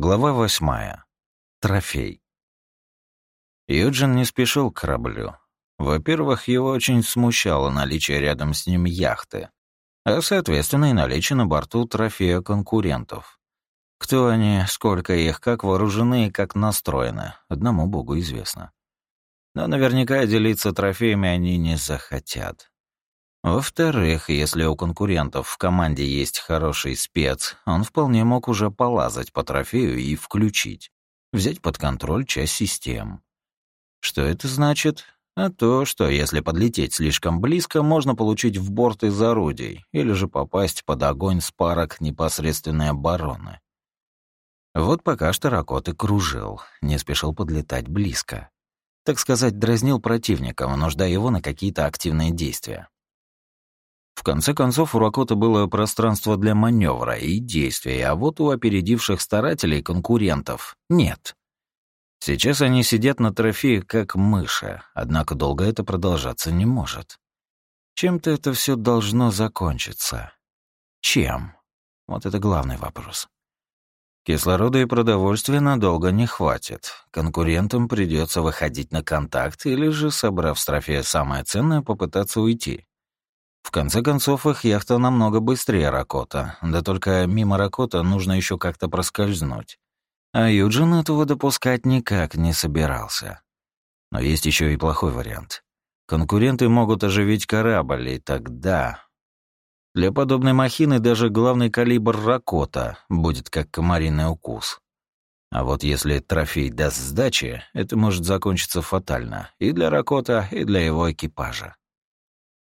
Глава восьмая. Трофей. Юджин не спешил к кораблю. Во-первых, его очень смущало наличие рядом с ним яхты, а, соответственно, и наличие на борту трофея конкурентов. Кто они, сколько их, как вооружены и как настроены, одному богу известно. Но наверняка делиться трофеями они не захотят. Во-вторых, если у конкурентов в команде есть хороший спец, он вполне мог уже полазать по трофею и включить, взять под контроль часть систем. Что это значит? А то, что если подлететь слишком близко, можно получить в борт из орудий или же попасть под огонь с парок непосредственной обороны. Вот пока что Ракот и кружил, не спешил подлетать близко. Так сказать, дразнил противника, вынуждая его на какие-то активные действия. Конце концов, у Ракота было пространство для маневра и действия, а вот у опередивших старателей конкурентов нет. Сейчас они сидят на трофее как мыши, однако долго это продолжаться не может. Чем-то это все должно закончиться. Чем? Вот это главный вопрос. Кислорода и продовольствия надолго не хватит. Конкурентам придется выходить на контакт или же, собрав с трофея самое ценное, попытаться уйти. В конце концов, их яхта намного быстрее Ракота, да только мимо Ракота нужно еще как-то проскользнуть. А Юджин этого допускать никак не собирался. Но есть еще и плохой вариант. Конкуренты могут оживить корабль, и тогда... Для подобной махины даже главный калибр Ракота будет как комариный укус. А вот если трофей даст сдачи, это может закончиться фатально и для Ракота, и для его экипажа.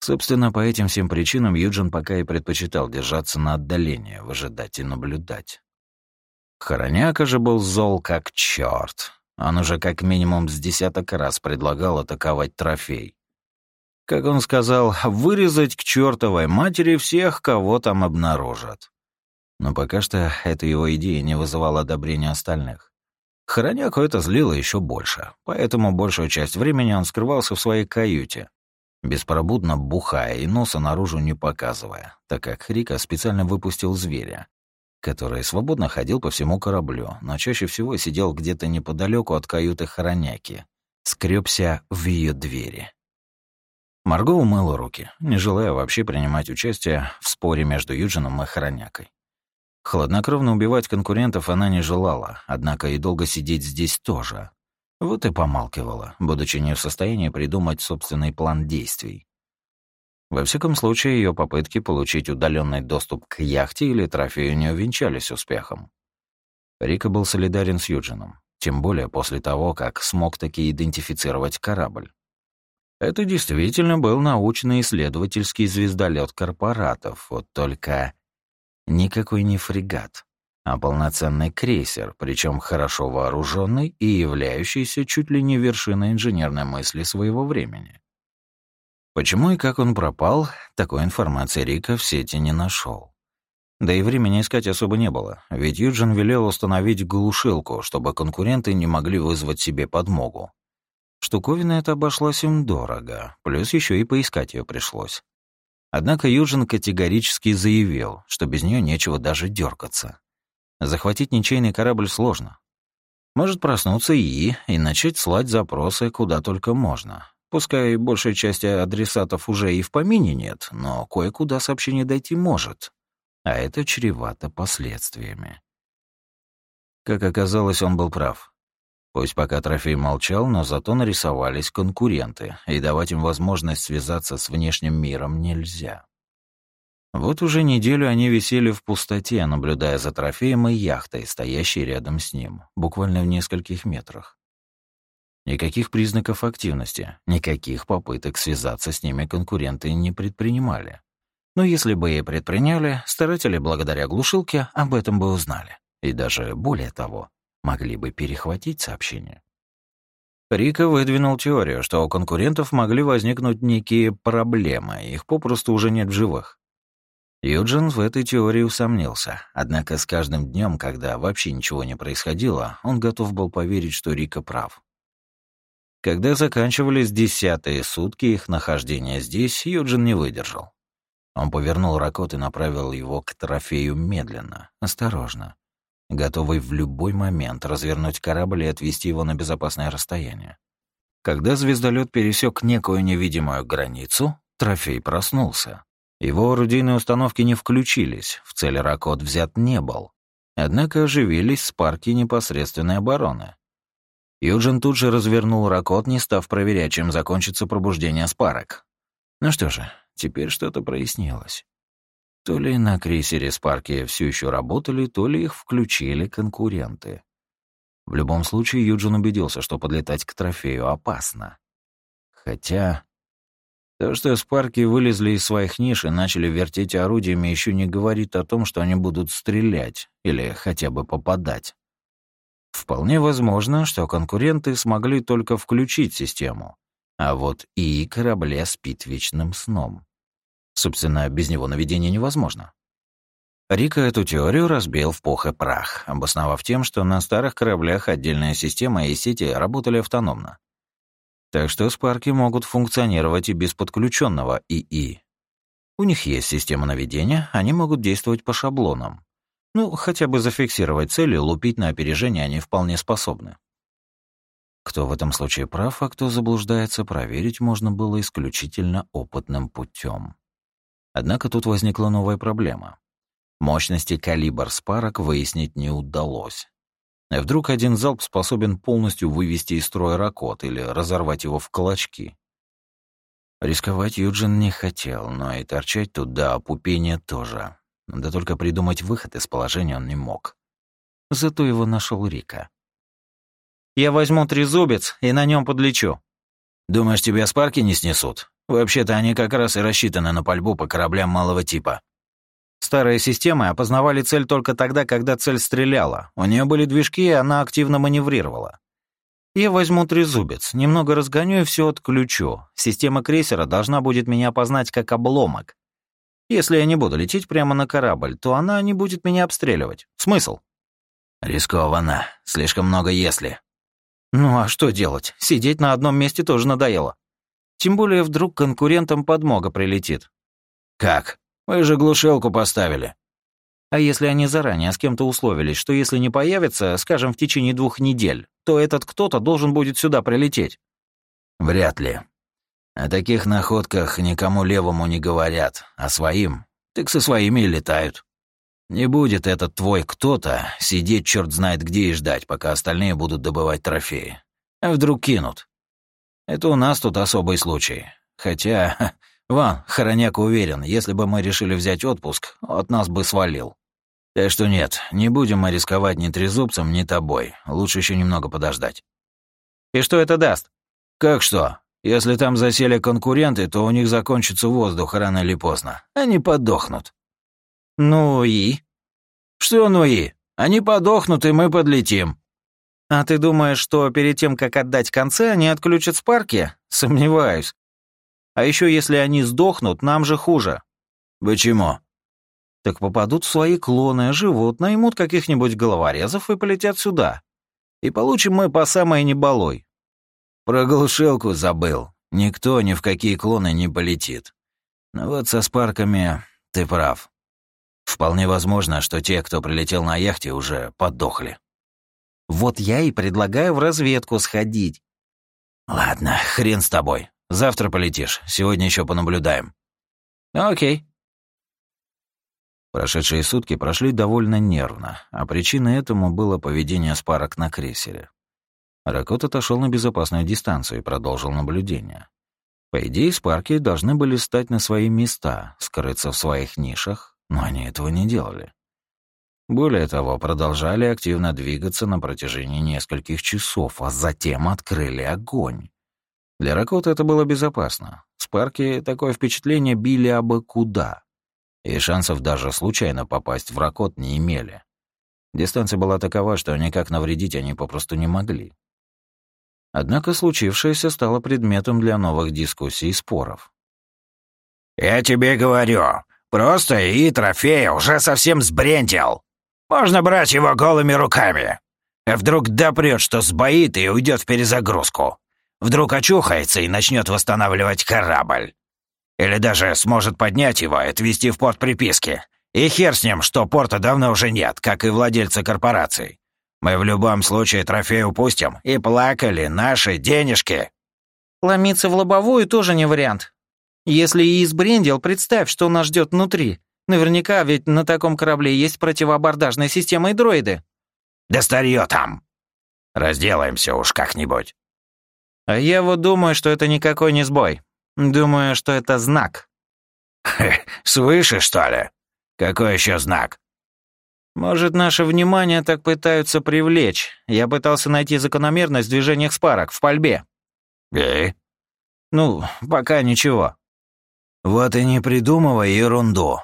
Собственно, по этим всем причинам Юджин пока и предпочитал держаться на отдалении, выжидать и наблюдать. Хороняка же был зол как чёрт. Он уже как минимум с десяток раз предлагал атаковать трофей. Как он сказал, вырезать к чёртовой матери всех, кого там обнаружат. Но пока что эта его идея не вызывала одобрения остальных. Хороняку это злило еще больше, поэтому большую часть времени он скрывался в своей каюте, беспробудно бухая и носа наружу не показывая, так как Рика специально выпустил зверя, который свободно ходил по всему кораблю, но чаще всего сидел где-то неподалеку от каюты Хороняки, скребся в ее двери. Марго умыла руки, не желая вообще принимать участие в споре между Юджином и Хоронякой. Хладнокровно убивать конкурентов она не желала, однако и долго сидеть здесь тоже, вот и помалкивала, будучи не в состоянии придумать собственный план действий. Во всяком случае, ее попытки получить удаленный доступ к яхте или трофею не увенчались успехом. Рика был солидарен с Юджином, тем более после того, как смог таки идентифицировать корабль. Это действительно был научно-исследовательский звездолет корпоратов, вот только никакой не фрегат а полноценный крейсер, причем хорошо вооруженный и являющийся чуть ли не вершиной инженерной мысли своего времени. Почему и как он пропал, такой информации Рика в сети не нашел. Да и времени искать особо не было, ведь Юджин велел установить глушилку, чтобы конкуренты не могли вызвать себе подмогу. Штуковина эта обошлась им дорого, плюс еще и поискать ее пришлось. Однако Юджин категорически заявил, что без нее нечего даже дергаться. Захватить ничейный корабль сложно. Может проснуться и и начать слать запросы куда только можно. Пускай большей части адресатов уже и в помине нет, но кое-куда сообщение дойти может. А это чревато последствиями. Как оказалось, он был прав. Пусть пока трофей молчал, но зато нарисовались конкуренты, и давать им возможность связаться с внешним миром нельзя. Вот уже неделю они висели в пустоте, наблюдая за трофеем и яхтой, стоящей рядом с ним, буквально в нескольких метрах. Никаких признаков активности, никаких попыток связаться с ними конкуренты не предпринимали. Но если бы и предприняли, старатели благодаря глушилке об этом бы узнали. И даже более того, могли бы перехватить сообщение. Рика выдвинул теорию, что у конкурентов могли возникнуть некие проблемы, их попросту уже нет в живых. Юджин в этой теории усомнился, однако с каждым днем, когда вообще ничего не происходило, он готов был поверить, что Рика прав. Когда заканчивались десятые сутки их нахождения здесь, Юджин не выдержал. Он повернул Ракот и направил его к трофею медленно, осторожно. готовый в любой момент развернуть корабль и отвести его на безопасное расстояние. Когда звездолет пересек некую невидимую границу, трофей проснулся. Его орудийные установки не включились, в цель Ракот взят не был. Однако оживились спарки непосредственной обороны. Юджин тут же развернул Ракот, не став проверять, чем закончится пробуждение спарок. Ну что же, теперь что-то прояснилось. То ли на крейсере Спарки все еще работали, то ли их включили конкуренты. В любом случае, Юджин убедился, что подлетать к трофею опасно. Хотя... То, что Спарки вылезли из своих ниш и начали вертеть орудиями, еще не говорит о том, что они будут стрелять или хотя бы попадать. Вполне возможно, что конкуренты смогли только включить систему, а вот и корабле спит вечным сном. Собственно, без него наведение невозможно. Рика эту теорию разбил в пух и прах, обосновав тем, что на старых кораблях отдельная система и сети работали автономно. Так что спарки могут функционировать и без подключенного ИИ. У них есть система наведения, они могут действовать по шаблонам. Ну, хотя бы зафиксировать цель и лупить на опережение они вполне способны. Кто в этом случае прав, а кто заблуждается, проверить можно было исключительно опытным путем. Однако тут возникла новая проблема. Мощности калибр спарок выяснить не удалось. Вдруг один залп способен полностью вывести из строя ракот или разорвать его в клочки. Рисковать Юджин не хотел, но и торчать тут до опупения тоже. Да только придумать выход из положения он не мог. Зато его нашел Рика. «Я возьму трезубец и на нем подлечу». «Думаешь, тебя спарки не снесут?» Вообще-то они как раз и рассчитаны на пальбу по кораблям малого типа. Старые системы опознавали цель только тогда, когда цель стреляла. У нее были движки, и она активно маневрировала. Я возьму трезубец, немного разгоню и все отключу. Система крейсера должна будет меня опознать как обломок. Если я не буду лететь прямо на корабль, то она не будет меня обстреливать. Смысл? Рискованно. Слишком много «если». Ну а что делать? Сидеть на одном месте тоже надоело. Тем более вдруг конкурентам подмога прилетит. Как? Вы же глушилку поставили. А если они заранее с кем-то условились, что если не появится, скажем, в течение двух недель, то этот кто-то должен будет сюда прилететь? Вряд ли. О таких находках никому левому не говорят, а своим, так со своими и летают. Не будет этот твой кто-то сидеть черт знает где и ждать, пока остальные будут добывать трофеи. А вдруг кинут? Это у нас тут особый случай. Хотя, Ван, Хороняк уверен, если бы мы решили взять отпуск, от нас бы свалил. Так что нет, не будем мы рисковать ни трезубцем, ни тобой. Лучше еще немного подождать. И что это даст? Как что? Если там засели конкуренты, то у них закончится воздух рано или поздно. Они подохнут. Ну и? Что ну и? Они подохнут, и мы подлетим. «А ты думаешь, что перед тем, как отдать концы, они отключат спарки? Сомневаюсь. А еще если они сдохнут, нам же хуже». «Почему?» «Так попадут в свои клоны, живут, наймут каких-нибудь головорезов и полетят сюда. И получим мы по самой неболой». «Про глушилку забыл. Никто ни в какие клоны не полетит. Но вот со спарками ты прав. Вполне возможно, что те, кто прилетел на яхте, уже подохли». Вот я и предлагаю в разведку сходить. Ладно, хрен с тобой. Завтра полетишь. Сегодня еще понаблюдаем. Окей. Прошедшие сутки прошли довольно нервно, а причиной этому было поведение спарок на крейсере. Ракот отошел на безопасную дистанцию и продолжил наблюдение. По идее, спарки должны были стать на свои места, скрыться в своих нишах, но они этого не делали. Более того, продолжали активно двигаться на протяжении нескольких часов, а затем открыли огонь. Для Ракота это было безопасно. Спарки такое впечатление били абы куда. И шансов даже случайно попасть в Ракот не имели. Дистанция была такова, что никак навредить они попросту не могли. Однако случившееся стало предметом для новых дискуссий и споров. «Я тебе говорю, просто и трофея уже совсем сбрендил!» Можно брать его голыми руками. Вдруг допрет, что сбоит и уйдет в перезагрузку. Вдруг очухается и начнет восстанавливать корабль. Или даже сможет поднять его и отвезти в порт приписки. И хер с ним, что порта давно уже нет, как и владельца корпораций. Мы в любом случае трофей упустим и плакали наши денежки. Ломиться в лобовую тоже не вариант. Если и избрендил, представь, что нас ждет внутри. Наверняка ведь на таком корабле есть противоабордажная система и дроиды. Да старье там. Разделаемся уж как-нибудь. А я вот думаю, что это никакой не сбой. Думаю, что это знак. свыше, что ли? Какой еще знак? Может, наше внимание так пытаются привлечь. Я пытался найти закономерность в движениях спарок, в пальбе. И? Ну, пока ничего. Вот и не придумывай ерунду.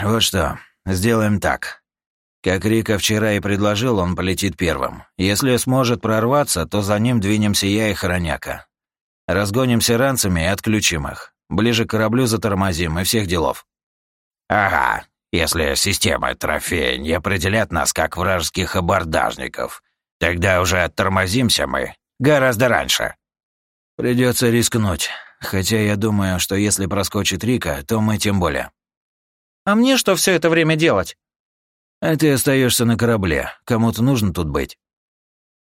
Вот что, сделаем так. Как Рика вчера и предложил, он полетит первым. Если сможет прорваться, то за ним двинемся я и Хороняка. Разгонимся ранцами и отключим их. Ближе к кораблю затормозим и всех делов. Ага, если системы трофея не определят нас как вражеских абордажников, тогда уже оттормозимся мы гораздо раньше. Придется рискнуть. Хотя я думаю, что если проскочит Рика, то мы тем более. А мне что все это время делать? А ты остаешься на корабле. Кому-то нужно тут быть.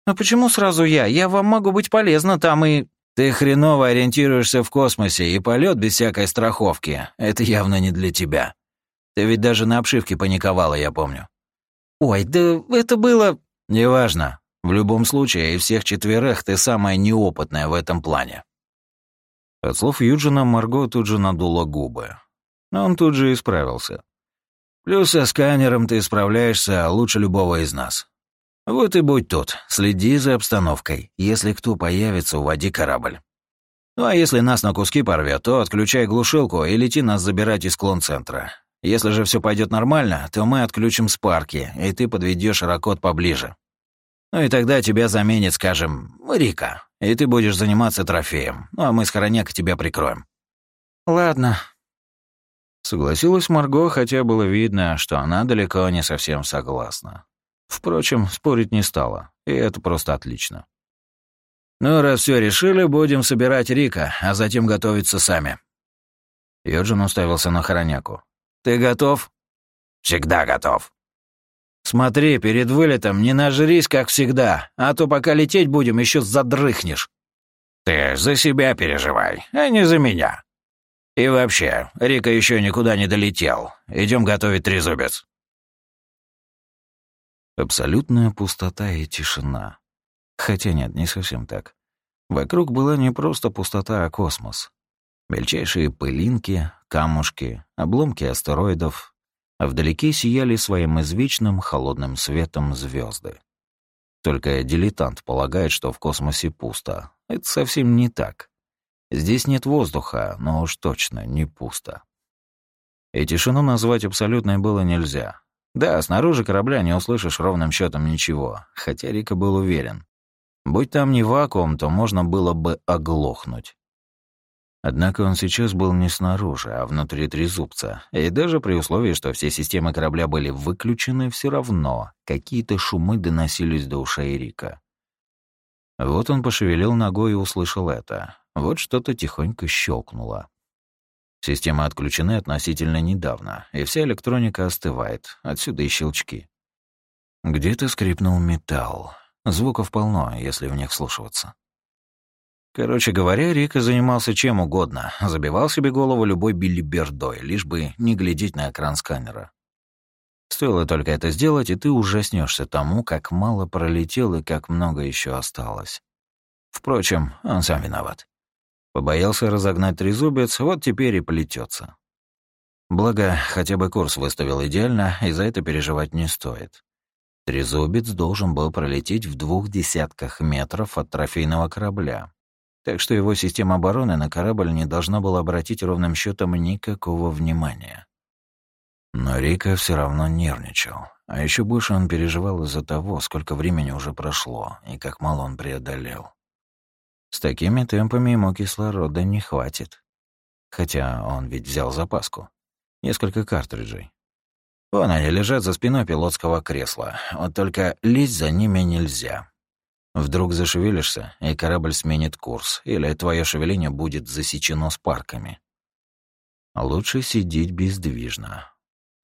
А почему сразу я? Я вам могу быть полезна там и... Ты хреново ориентируешься в космосе, и полет без всякой страховки — это явно не для тебя. Ты ведь даже на обшивке паниковала, я помню. Ой, да это было... Неважно. В любом случае, из всех четверых ты самая неопытная в этом плане. От слов Юджина Марго тут же надула губы. Но он тут же исправился. Плюс со сканером ты справляешься лучше любого из нас. Вот и будь тут, следи за обстановкой. Если кто появится, уводи корабль. Ну а если нас на куски порвет, то отключай глушилку и лети нас забирать из клон-центра. Если же все пойдет нормально, то мы отключим спарки, и ты подведешь Ракот поближе. Ну и тогда тебя заменит, скажем, Рика, и ты будешь заниматься трофеем. Ну а мы с Хороняка тебя прикроем. Ладно, Согласилась Марго, хотя было видно, что она далеко не совсем согласна. Впрочем, спорить не стала, и это просто отлично. «Ну, раз все решили, будем собирать Рика, а затем готовиться сами». Йоджин уставился на Хороняку. «Ты готов?» «Всегда готов». «Смотри, перед вылетом не нажрись, как всегда, а то пока лететь будем, еще задрыхнешь». «Ты за себя переживай, а не за меня», и вообще, Рика еще никуда не долетел. Идем готовить трезубец. Абсолютная пустота и тишина. Хотя нет, не совсем так. Вокруг была не просто пустота, а космос. Мельчайшие пылинки, камушки, обломки астероидов, а вдалеке сияли своим извечным холодным светом звезды. Только дилетант полагает, что в космосе пусто. Это совсем не так. Здесь нет воздуха, но уж точно не пусто. И тишину назвать абсолютной было нельзя. Да, снаружи корабля не услышишь ровным счетом ничего, хотя Рика был уверен. Будь там не вакуум, то можно было бы оглохнуть. Однако он сейчас был не снаружи, а внутри трезубца, и даже при условии, что все системы корабля были выключены, все равно какие-то шумы доносились до ушей Рика. Вот он пошевелил ногой и услышал это. Вот что-то тихонько щелкнуло. Системы отключены относительно недавно, и вся электроника остывает, отсюда и щелчки. Где-то скрипнул металл. Звуков полно, если в них слушаться. Короче говоря, Рика занимался чем угодно, забивал себе голову любой билибердой, лишь бы не глядеть на экран сканера. Стоило только это сделать, и ты ужаснешься тому, как мало пролетел и как много еще осталось. Впрочем, он сам виноват. Побоялся разогнать трезубец, вот теперь и плетется. Благо, хотя бы курс выставил идеально, и за это переживать не стоит. Трезубец должен был пролететь в двух десятках метров от трофейного корабля. Так что его система обороны на корабль не должна была обратить ровным счетом никакого внимания. Но Рика все равно нервничал. А еще больше он переживал из-за того, сколько времени уже прошло и как мало он преодолел. С такими темпами ему кислорода не хватит. Хотя он ведь взял запаску. Несколько картриджей. Вон они лежат за спиной пилотского кресла. Вот только лезть за ними нельзя. Вдруг зашевелишься, и корабль сменит курс, или твое шевеление будет засечено с парками. Лучше сидеть бездвижно.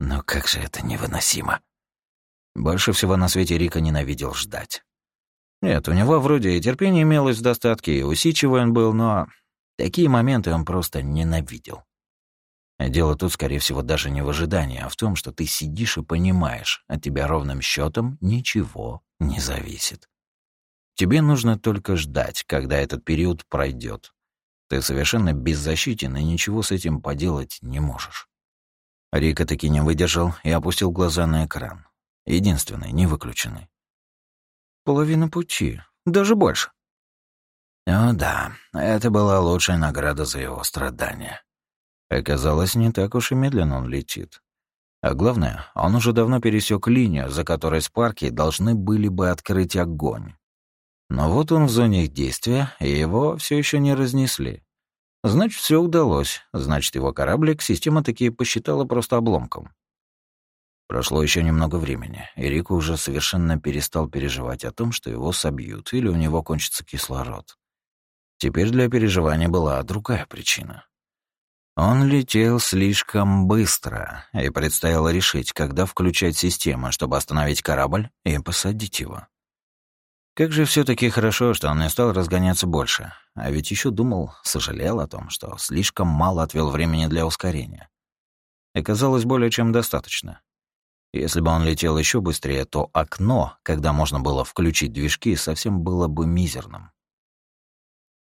Но как же это невыносимо. Больше всего на свете Рика ненавидел ждать. Нет, у него вроде и терпение имелось в достатке, и усидчивый он был, но такие моменты он просто ненавидел. Дело тут, скорее всего, даже не в ожидании, а в том, что ты сидишь и понимаешь, от тебя ровным счетом ничего не зависит. Тебе нужно только ждать, когда этот период пройдет. Ты совершенно беззащитен и ничего с этим поделать не можешь. Рика таки не выдержал и опустил глаза на экран. Единственный, не выключенный. Половина пути, даже больше. О да, это была лучшая награда за его страдания. Оказалось, не так уж и медленно он летит. А главное, он уже давно пересек линию, за которой спарки должны были бы открыть огонь. Но вот он в зоне их действия, и его все еще не разнесли. Значит, все удалось. Значит, его кораблик система таки посчитала просто обломком. Прошло еще немного времени, и Рико уже совершенно перестал переживать о том, что его собьют или у него кончится кислород. Теперь для переживания была другая причина. Он летел слишком быстро, и предстояло решить, когда включать систему, чтобы остановить корабль и посадить его. Как же все таки хорошо, что он не стал разгоняться больше. А ведь еще думал, сожалел о том, что слишком мало отвел времени для ускорения. И казалось более чем достаточно. Если бы он летел еще быстрее, то окно, когда можно было включить движки, совсем было бы мизерным.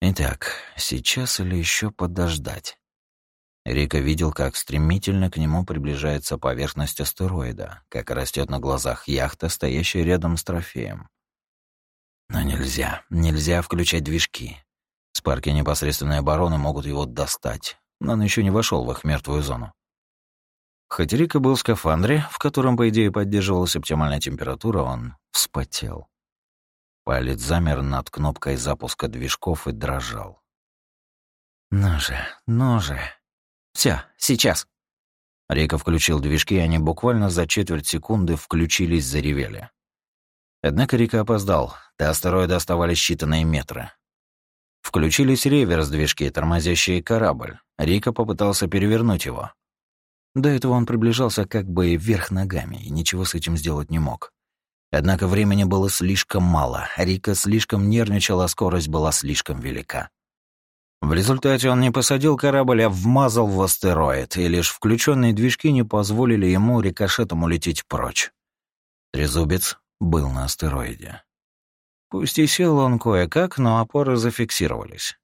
Итак, сейчас или еще подождать? Рика видел, как стремительно к нему приближается поверхность астероида, как растет на глазах яхта, стоящая рядом с трофеем. Но нельзя, нельзя включать движки. Спарки непосредственной обороны могут его достать, но он еще не вошел в их мертвую зону. Хоть Рика был в скафандре, в котором, по идее, поддерживалась оптимальная температура, он вспотел. Палец замер над кнопкой запуска движков и дрожал. «Ну же, ну же. Все, сейчас». Рика включил движки, и они буквально за четверть секунды включились, заревели. Однако Рика опоздал. До астероида оставались считанные метры. Включились реверс-движки, тормозящие корабль. Рика попытался перевернуть его. До этого он приближался как бы вверх ногами и ничего с этим сделать не мог. Однако времени было слишком мало, Рика слишком нервничал, а скорость была слишком велика. В результате он не посадил корабль, а вмазал в астероид, и лишь включенные движки не позволили ему рикошетом улететь прочь. Трезубец был на астероиде. Пусть и сел он кое-как, но опоры зафиксировались.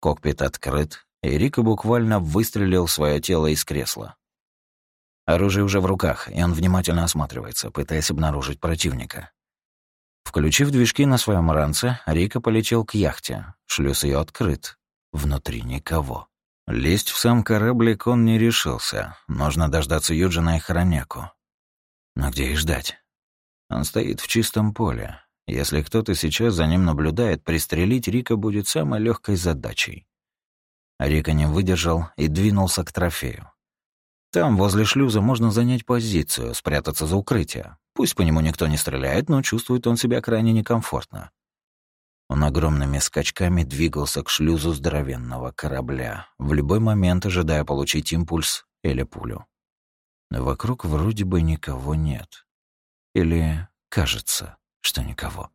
Кокпит открыт, и Рика буквально выстрелил свое тело из кресла. Оружие уже в руках, и он внимательно осматривается, пытаясь обнаружить противника. Включив движки на своем ранце, Рика полетел к яхте. Шлюз ее открыт. Внутри никого. Лезть в сам кораблик он не решился. Нужно дождаться Юджина и Хороняку. Но где их ждать? Он стоит в чистом поле. Если кто-то сейчас за ним наблюдает, пристрелить Рика будет самой легкой задачей. Рика не выдержал и двинулся к трофею. Там, возле шлюза, можно занять позицию, спрятаться за укрытие. Пусть по нему никто не стреляет, но чувствует он себя крайне некомфортно. Он огромными скачками двигался к шлюзу здоровенного корабля, в любой момент ожидая получить импульс или пулю. Вокруг вроде бы никого нет. Или кажется, что никого.